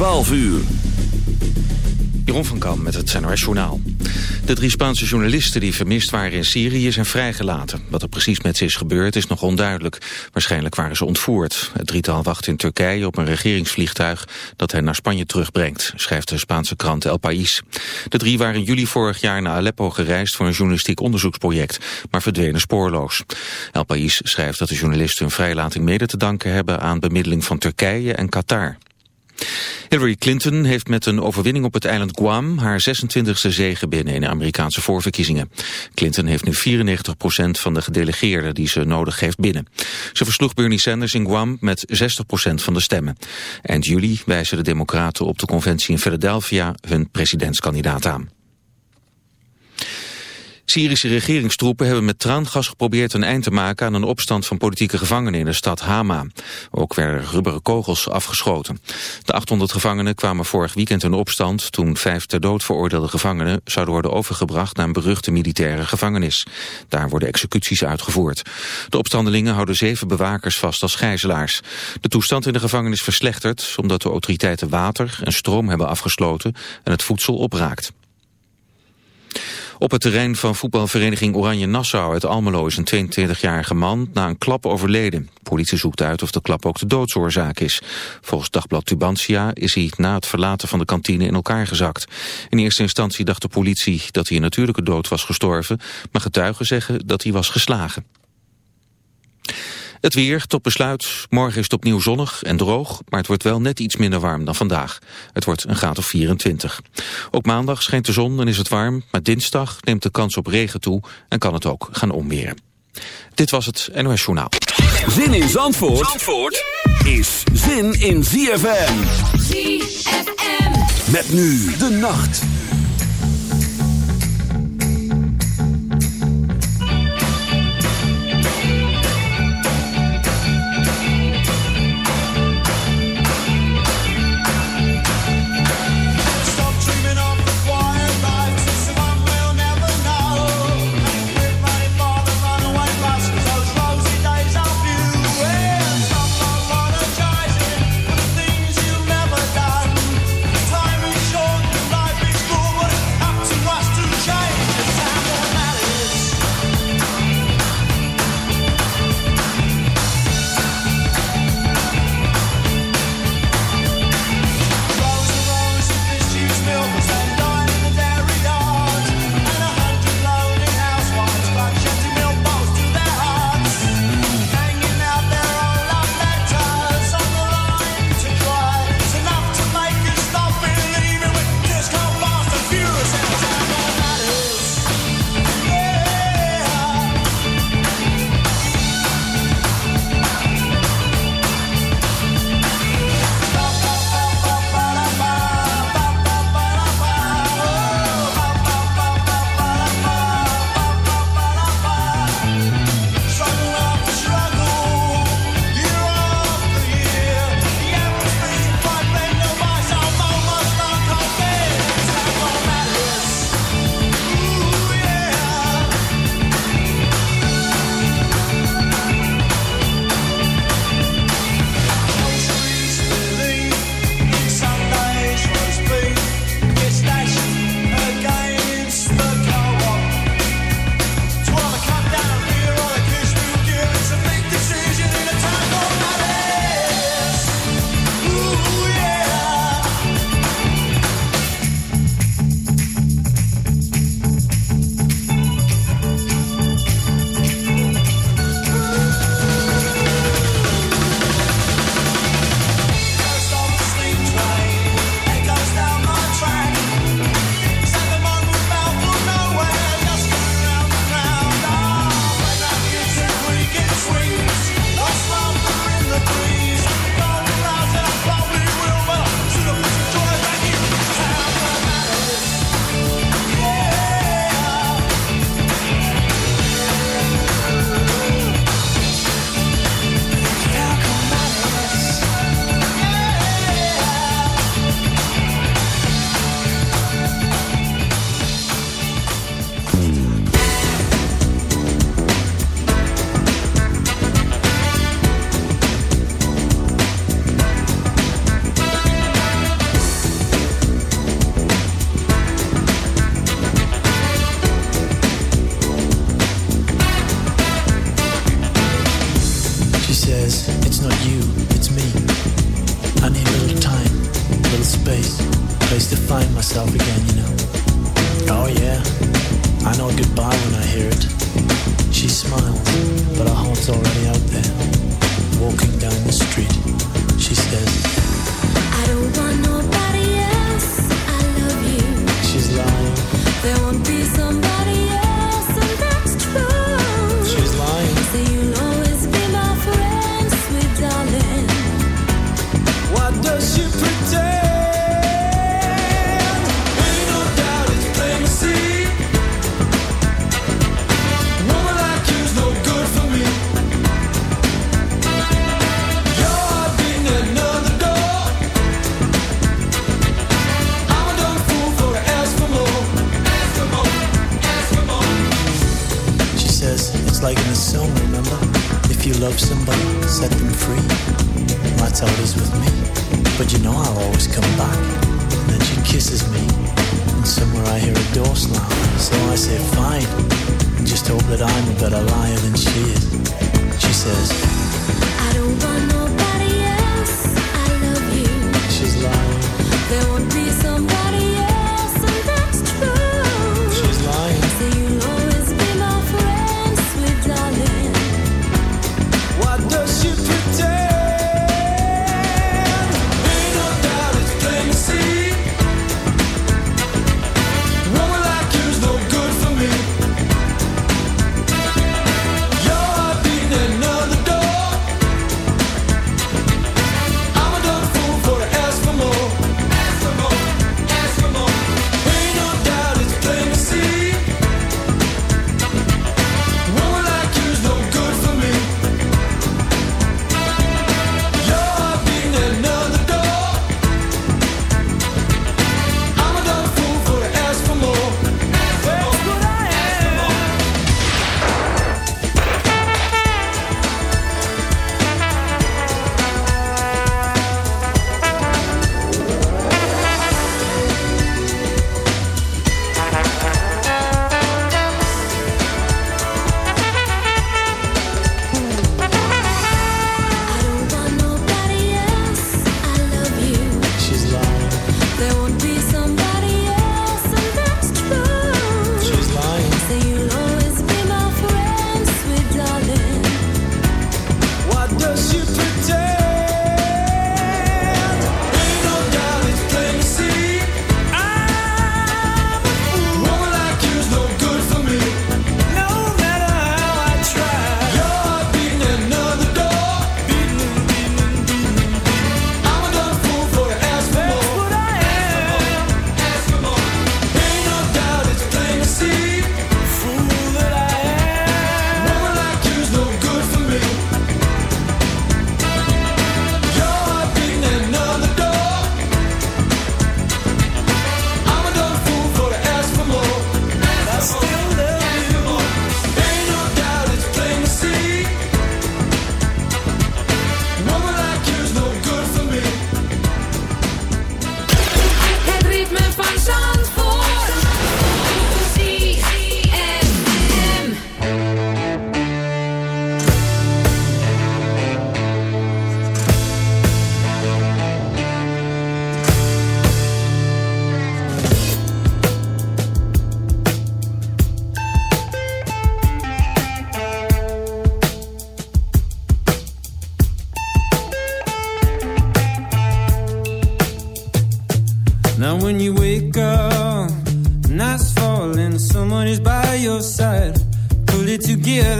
12 uur. Jeroen van Kam met het NOS Journaal. De drie Spaanse journalisten die vermist waren in Syrië zijn vrijgelaten. Wat er precies met ze is gebeurd is nog onduidelijk. Waarschijnlijk waren ze ontvoerd. Het drietal wacht in Turkije op een regeringsvliegtuig... dat hen naar Spanje terugbrengt, schrijft de Spaanse krant El País. De drie waren juli vorig jaar naar Aleppo gereisd... voor een journalistiek onderzoeksproject, maar verdwenen spoorloos. El País schrijft dat de journalisten hun vrijlating mede te danken hebben... aan bemiddeling van Turkije en Qatar. Hillary Clinton heeft met een overwinning op het eiland Guam haar 26e zege binnen in de Amerikaanse voorverkiezingen. Clinton heeft nu 94% van de gedelegeerden die ze nodig heeft binnen. Ze versloeg Bernie Sanders in Guam met 60% van de stemmen. Eind juli wijzen de democraten op de conventie in Philadelphia hun presidentskandidaat aan. Syrische regeringstroepen hebben met traangas geprobeerd een eind te maken aan een opstand van politieke gevangenen in de stad Hama. Ook werden rubberen kogels afgeschoten. De 800 gevangenen kwamen vorig weekend in opstand toen vijf ter dood veroordeelde gevangenen zouden worden overgebracht naar een beruchte militaire gevangenis. Daar worden executies uitgevoerd. De opstandelingen houden zeven bewakers vast als gijzelaars. De toestand in de gevangenis verslechtert omdat de autoriteiten water en stroom hebben afgesloten en het voedsel opraakt. Op het terrein van voetbalvereniging Oranje Nassau uit Almelo is een 22-jarige man na een klap overleden. politie zoekt uit of de klap ook de doodsoorzaak is. Volgens dagblad Tubantia is hij na het verlaten van de kantine in elkaar gezakt. In eerste instantie dacht de politie dat hij een natuurlijke dood was gestorven, maar getuigen zeggen dat hij was geslagen. Het weer tot besluit. Morgen is het opnieuw zonnig en droog, maar het wordt wel net iets minder warm dan vandaag. Het wordt een graad of 24. Ook maandag schijnt de zon en is het warm, maar dinsdag neemt de kans op regen toe en kan het ook gaan omweren. Dit was het NOS Journaal. Zin in Zandvoort, Zandvoort is zin in ZFM. ZFM. Met nu de nacht.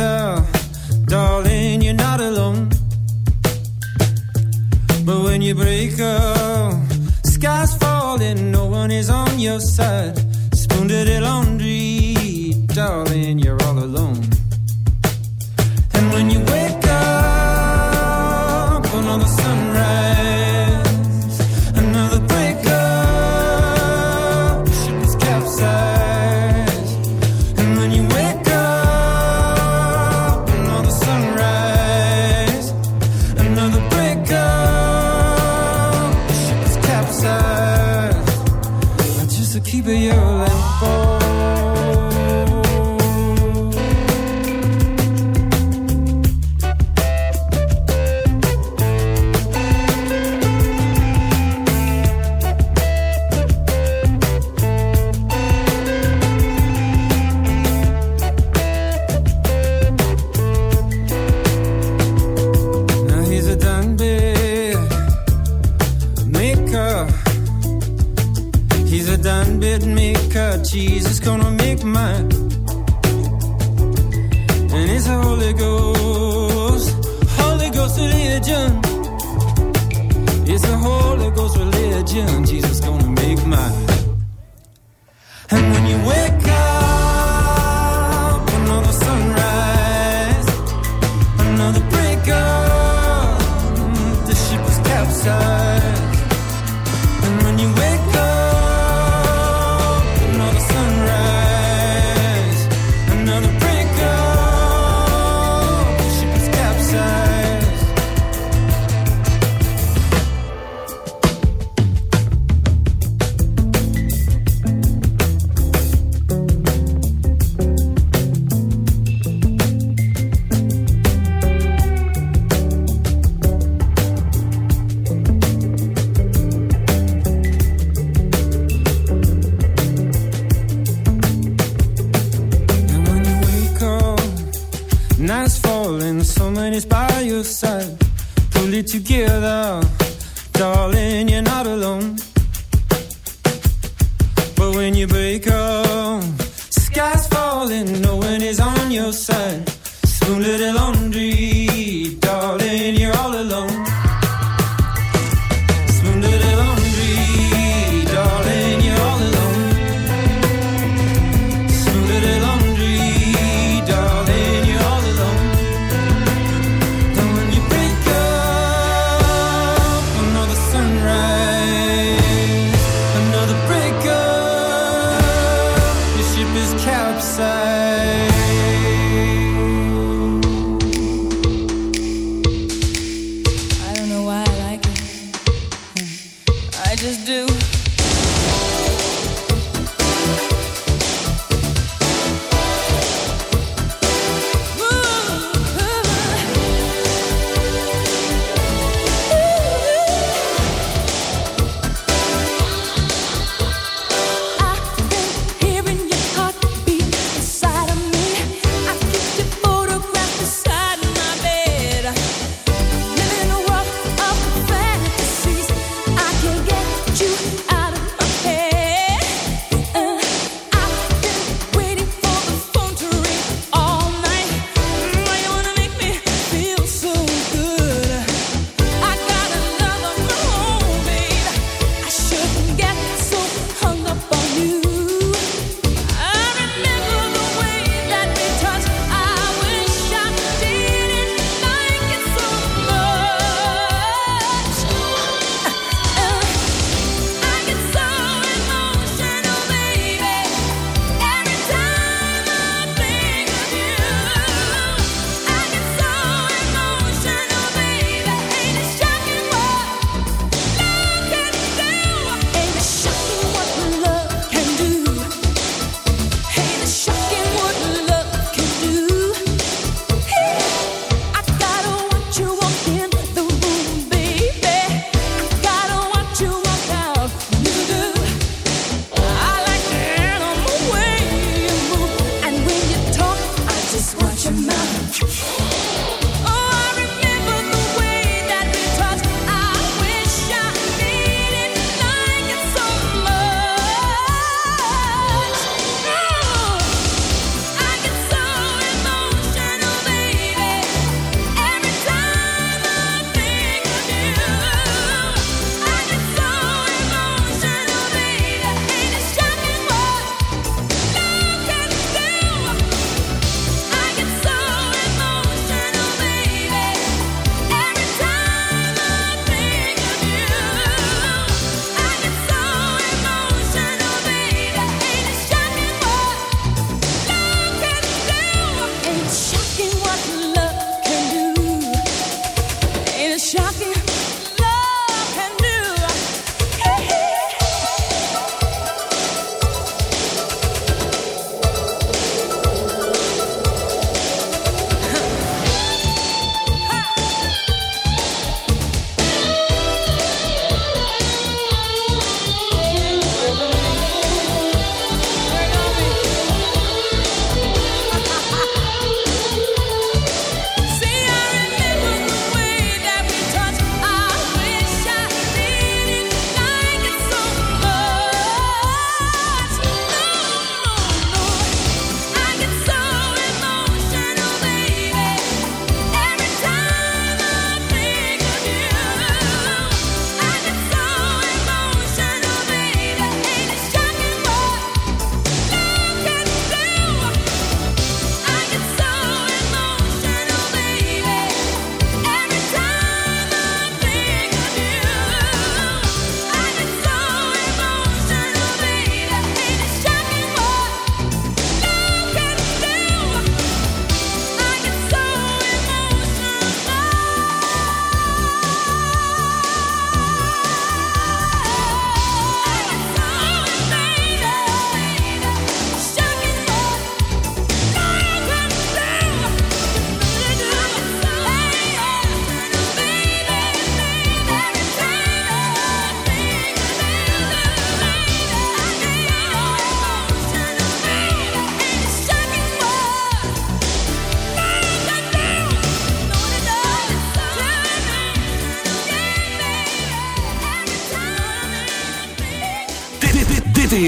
together, darling, you're not alone. But when you break up, sky's falling, no one is on your side. Spoon to the laundry, darling, you're all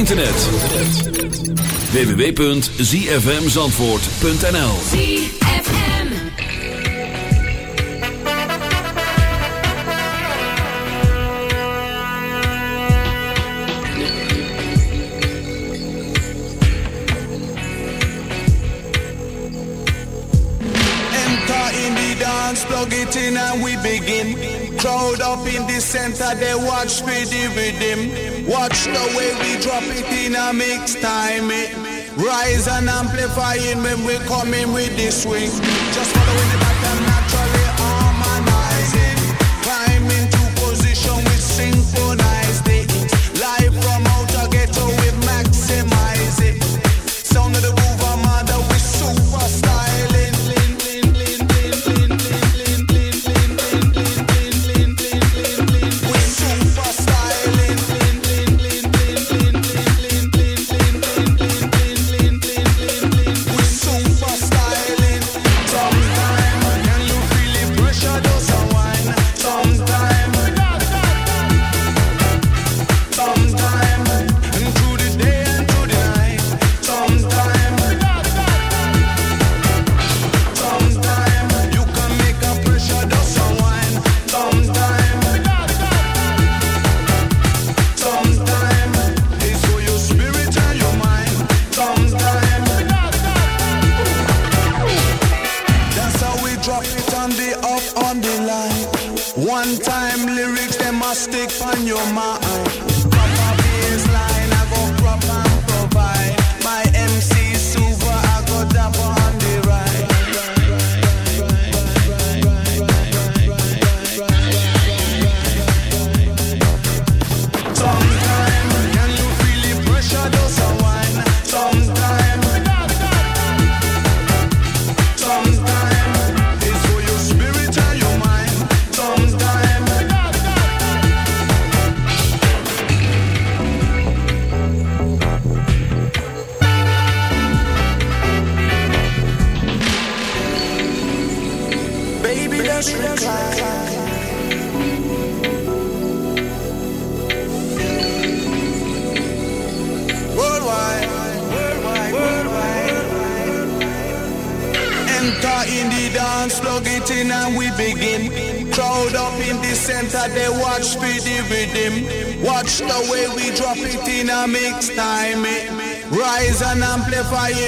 internet. www.zfmzandvoort.nl ZFM Enter in the dance, plug it in and we begin. up in the center, they watch me the rhythm. Watch the way we drop it in a mix time. It rise and amplifying when we come in with the swing. Just following the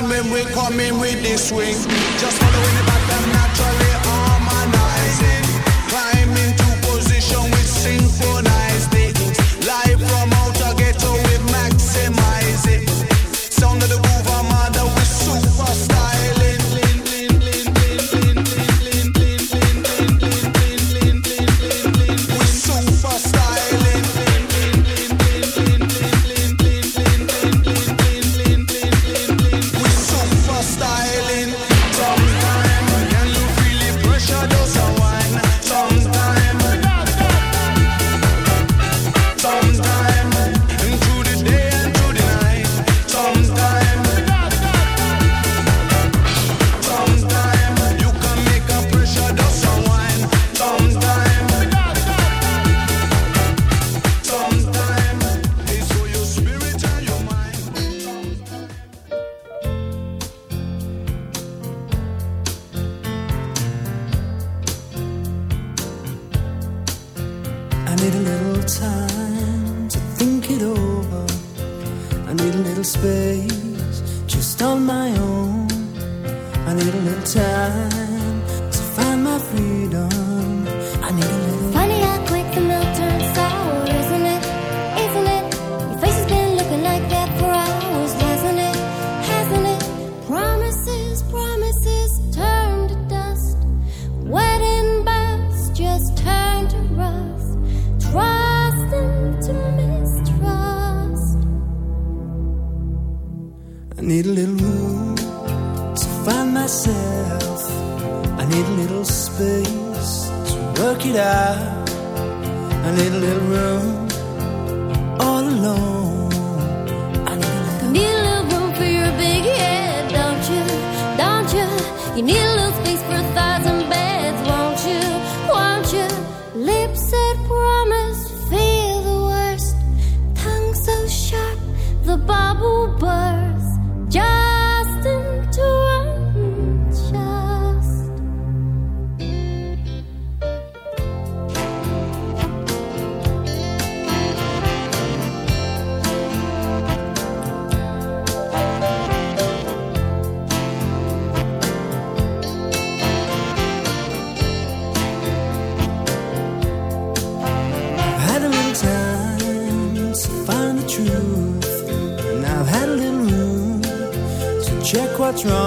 when we coming with this swing. What's wrong.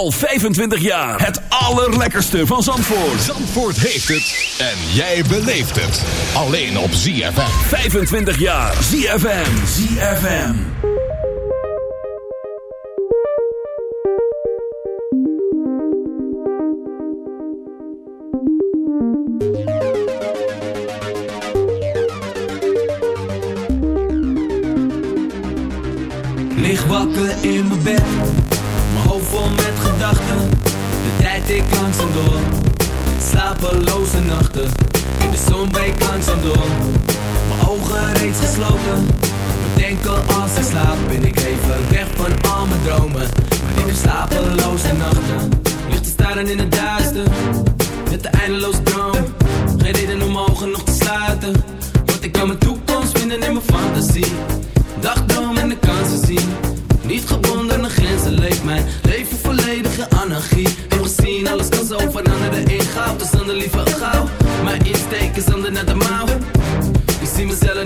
Al 25 jaar. Het allerlekkerste van Zandvoort. Zandvoort heeft het en jij beleeft het. Alleen op ZFM. 25 jaar. ZFM. ZFM. Lig wakker in mijn bed, mijn hoofd vol slapeloze nachten. In de zon breekt langzaam door, mijn ogen reeds gesloten. Bedenken als ik slaap, ben ik even weg van al mijn dromen. Maar ik heb slapeloze nachten, ligt te staren in het duister. Met de eindeloze droom, geen reden om ogen nog te sluiten.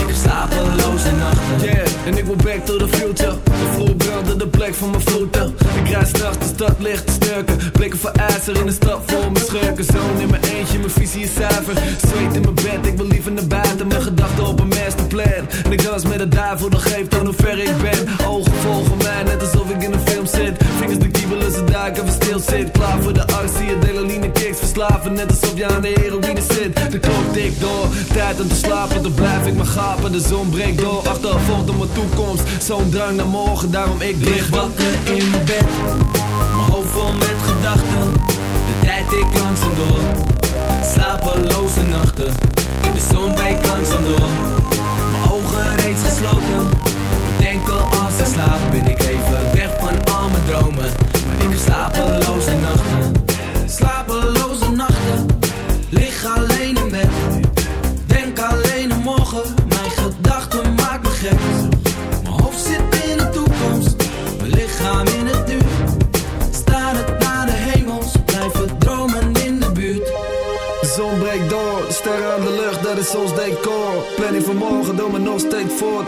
Ik heb slapeloze nachten. Yeah, en ik wil back to the future. De brandde de plek van mijn voeten. Ik rijd straks de stad licht te snurken. Blikken voor ijzer in de stad voor mijn schurken. Zoon in mijn eentje, mijn visie is zuiver. Zweet in mijn bed, ik wil liever naar buiten. Mijn gedachten op een ik dans met de duivel, dat geeft aan hoe ver ik ben. Ogen volgen mij, net alsof ik in een film zit. Vingers de kiebelen, ze daar even stil zit. Klaar voor de arts, zie je delaline kicks verslaven. Net alsof je aan de heroïne zit. De klok tikt door, tijd om te slapen. Dan blijf ik maar gapen, de zon breekt door. Achtervolgd op mijn toekomst, zo'n drang naar morgen. Daarom ik lig wakker in bed.